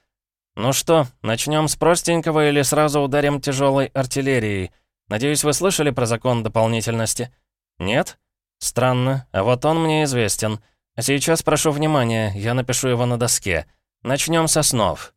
«Ну что, начнем с простенького или сразу ударим тяжелой артиллерией? Надеюсь, вы слышали про закон дополнительности?» «Нет? Странно, а вот он мне известен. А сейчас прошу внимания, я напишу его на доске». Начнем со снов.